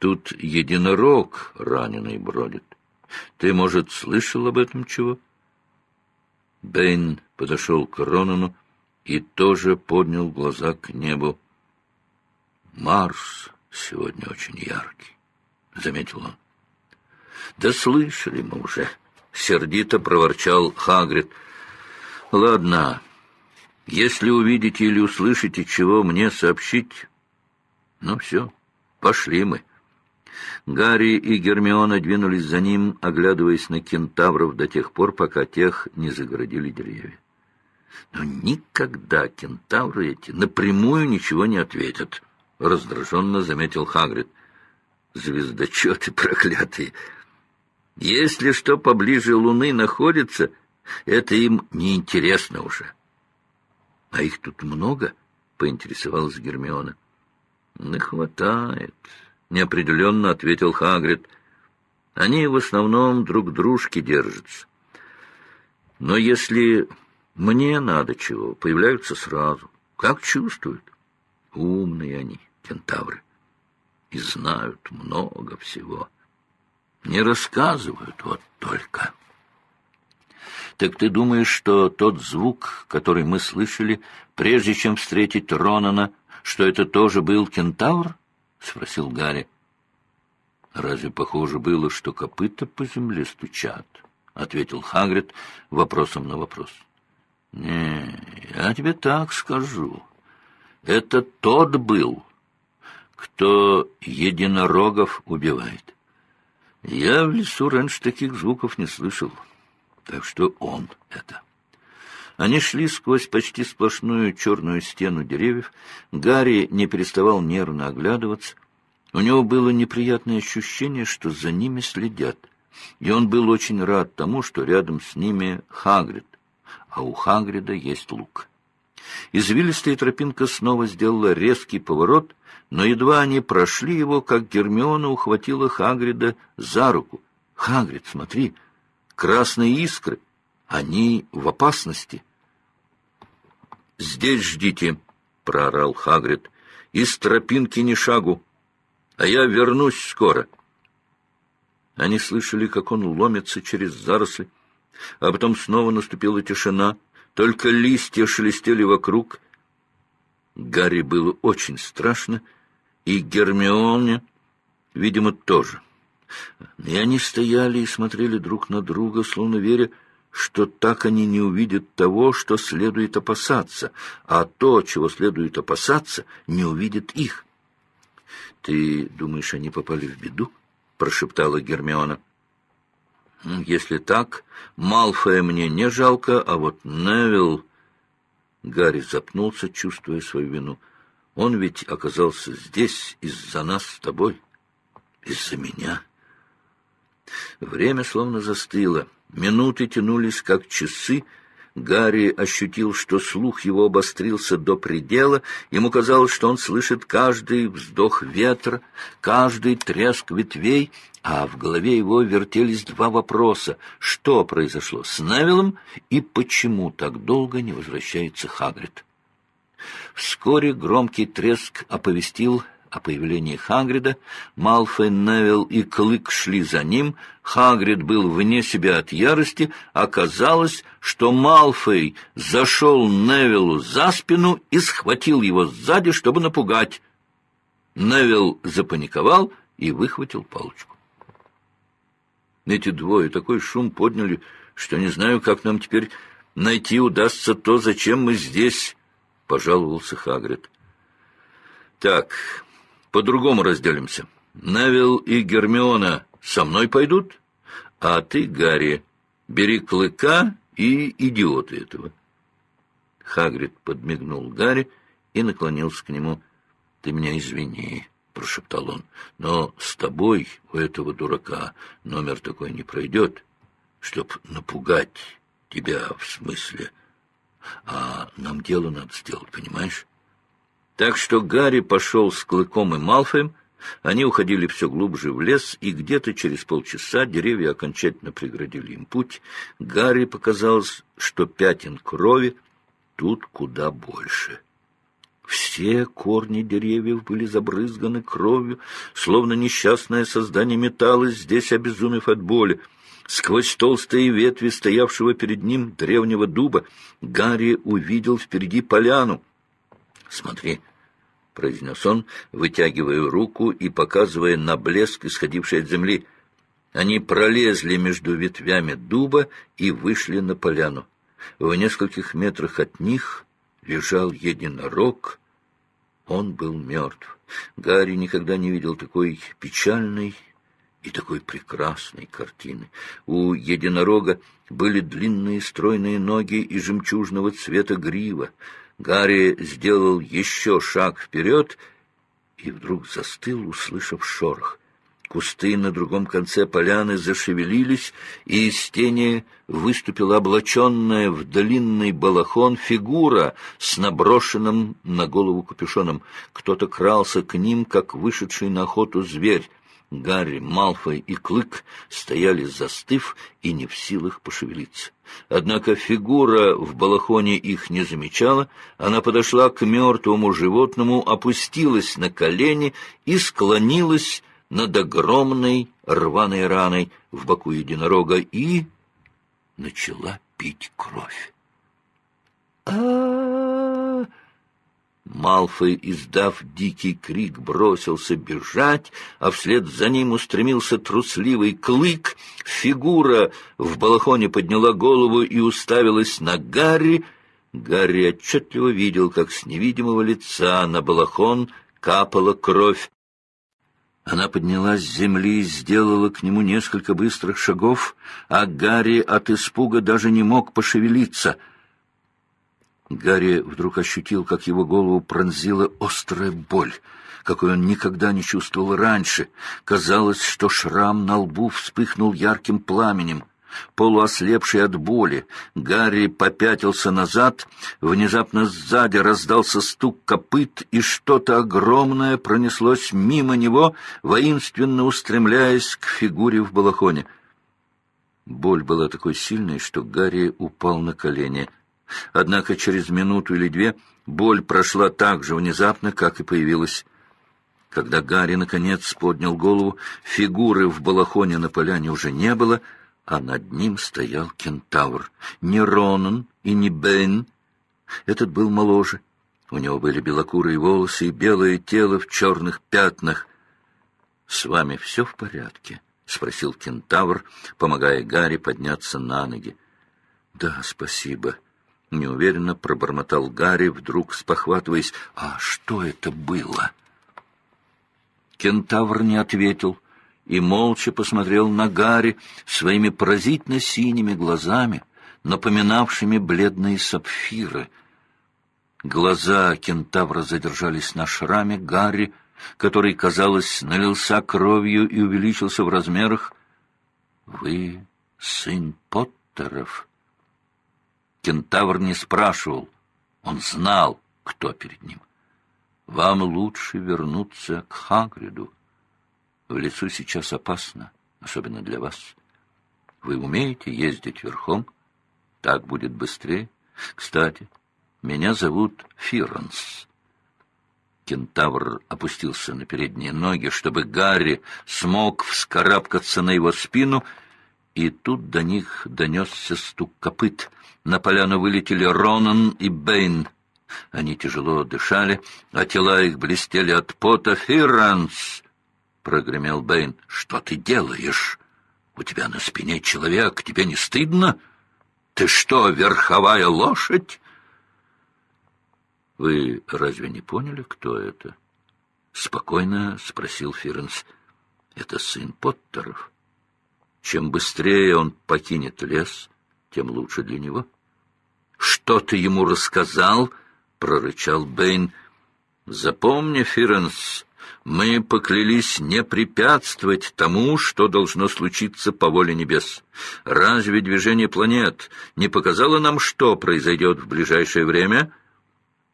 Тут единорог раненый бродит. Ты, может, слышал об этом чего? Бэйн подошел к Ронану и тоже поднял глаза к небу. Марс сегодня очень яркий, — заметил он. — Да слышали мы уже, — сердито проворчал Хагрид. — Ладно, если увидите или услышите, чего мне сообщить, ну все, пошли мы. Гарри и Гермиона двинулись за ним, оглядываясь на кентавров до тех пор, пока тех не загородили деревья. Но никогда кентавры эти напрямую ничего не ответят, — раздраженно заметил Хагрид. Звездочеты проклятые! Если что поближе Луны находится, это им неинтересно уже. — А их тут много? — поинтересовалась Гермиона. — Не хватает, — неопределенно ответил Хагрид. — Они в основном друг дружки держатся. Но если мне надо чего, появляются сразу, как чувствуют. Умные они, кентавры, и знают много всего. Не рассказывают вот только... «Так ты думаешь, что тот звук, который мы слышали, прежде чем встретить Ронана, что это тоже был кентавр?» — спросил Гарри. «Разве похоже было, что копыта по земле стучат?» — ответил Хагрид вопросом на вопрос. «Не, я тебе так скажу. Это тот был, кто единорогов убивает. Я в лесу раньше таких звуков не слышал». Так что он это. Они шли сквозь почти сплошную черную стену деревьев. Гарри не переставал нервно оглядываться. У него было неприятное ощущение, что за ними следят. И он был очень рад тому, что рядом с ними Хагрид, а у Хагрида есть лук. Извилистая тропинка снова сделала резкий поворот, но едва они прошли его, как Гермиона ухватила Хагрида за руку. «Хагрид, смотри!» красные искры. Они в опасности. «Здесь ждите», — проорал Хагрид. «Из тропинки ни шагу, а я вернусь скоро». Они слышали, как он ломится через заросли, а потом снова наступила тишина, только листья шелестели вокруг. Гарри было очень страшно, и Гермионе, видимо, тоже. И они стояли и смотрели друг на друга, словно веря, что так они не увидят того, что следует опасаться, а то, чего следует опасаться, не увидит их. — Ты думаешь, они попали в беду? — прошептала Гермиона. — Если так, Малфоя мне не жалко, а вот Невилл... Гарри запнулся, чувствуя свою вину. Он ведь оказался здесь из-за нас с тобой, из-за меня. — Время словно застыло. Минуты тянулись, как часы. Гарри ощутил, что слух его обострился до предела. Ему казалось, что он слышит каждый вздох ветра, каждый треск ветвей, а в голове его вертелись два вопроса. Что произошло с Невиллом и почему так долго не возвращается Хагрид? Вскоре громкий треск оповестил о появлении Хагрида. Малфой, Невилл и Клык шли за ним. Хагрид был вне себя от ярости. Оказалось, что Малфой зашел Невиллу за спину и схватил его сзади, чтобы напугать. Невилл запаниковал и выхватил палочку. Эти двое такой шум подняли, что не знаю, как нам теперь найти удастся то, зачем мы здесь, — пожаловался Хагрид. Так, по-другому разделимся. Невил и Гермиона со мной пойдут, а ты, Гарри, бери клыка и идиоты этого. Хагрид подмигнул Гарри и наклонился к нему. — Ты меня извини, — прошептал он, — но с тобой у этого дурака номер такой не пройдет, чтоб напугать тебя в смысле. А нам дело надо сделать, понимаешь? Так что Гарри пошел с Клыком и Малфоем, они уходили все глубже в лес, и где-то через полчаса деревья окончательно преградили им путь. Гарри показалось, что пятен крови тут куда больше. Все корни деревьев были забрызганы кровью, словно несчастное создание металлось здесь, обезумев от боли. Сквозь толстые ветви стоявшего перед ним древнего дуба Гарри увидел впереди поляну. «Смотри!» — произнес он, вытягивая руку и показывая на блеск, исходивший от земли. Они пролезли между ветвями дуба и вышли на поляну. В нескольких метрах от них лежал единорог. Он был мертв. Гарри никогда не видел такой печальной и такой прекрасной картины. У единорога были длинные стройные ноги и жемчужного цвета грива. Гарри сделал еще шаг вперед и вдруг застыл, услышав шорох. Кусты на другом конце поляны зашевелились, и из тени выступила облаченная в длинный балахон фигура с наброшенным на голову капюшоном. Кто-то крался к ним, как вышедший на охоту зверь. Гарри, Малфой и Клык стояли застыв и не в силах пошевелиться. Однако фигура в балахоне их не замечала, она подошла к мертвому животному, опустилась на колени и склонилась над огромной рваной раной в боку единорога и начала пить кровь. а Малфой, издав дикий крик, бросился бежать, а вслед за ним устремился трусливый клык. Фигура в балахоне подняла голову и уставилась на Гарри. Гарри отчетливо видел, как с невидимого лица на балахон капала кровь. Она поднялась с земли и сделала к нему несколько быстрых шагов, а Гарри от испуга даже не мог пошевелиться — Гарри вдруг ощутил, как его голову пронзила острая боль, какой он никогда не чувствовал раньше. Казалось, что шрам на лбу вспыхнул ярким пламенем. Полуослепший от боли, Гарри попятился назад, внезапно сзади раздался стук копыт, и что-то огромное пронеслось мимо него, воинственно устремляясь к фигуре в балахоне. Боль была такой сильной, что Гарри упал на колени — Однако через минуту или две боль прошла так же внезапно, как и появилась. Когда Гарри наконец поднял голову, фигуры в балахоне на поляне уже не было, а над ним стоял кентавр. Не Ронан и не Бен. Этот был моложе. У него были белокурые волосы и белое тело в черных пятнах. — С вами все в порядке? — спросил кентавр, помогая Гарри подняться на ноги. — Да, спасибо, — Неуверенно пробормотал Гарри, вдруг спохватываясь. «А что это было?» Кентавр не ответил и молча посмотрел на Гарри своими поразительно синими глазами, напоминавшими бледные сапфиры. Глаза кентавра задержались на шраме Гарри, который, казалось, налился кровью и увеличился в размерах. «Вы сын Поттеров?» Кентавр не спрашивал, он знал, кто перед ним. Вам лучше вернуться к Хагриду. В лесу сейчас опасно, особенно для вас. Вы умеете ездить верхом? Так будет быстрее. Кстати, меня зовут Фиранс. Кентавр опустился на передние ноги, чтобы Гарри смог вскарабкаться на его спину, и тут до них донесся стук копыт — на поляну вылетели Ронан и Бэйн. Они тяжело дышали, а тела их блестели от пота. «Фиранс!» — прогремел Бэйн. «Что ты делаешь? У тебя на спине человек, тебе не стыдно? Ты что, верховая лошадь?» «Вы разве не поняли, кто это?» — спокойно спросил Фиренс. «Это сын Поттеров. Чем быстрее он покинет лес, тем лучше для него. «Что ты ему рассказал?» — прорычал Бэйн. «Запомни, Фиренс, мы поклялись не препятствовать тому, что должно случиться по воле небес. Разве движение планет не показало нам, что произойдет в ближайшее время?»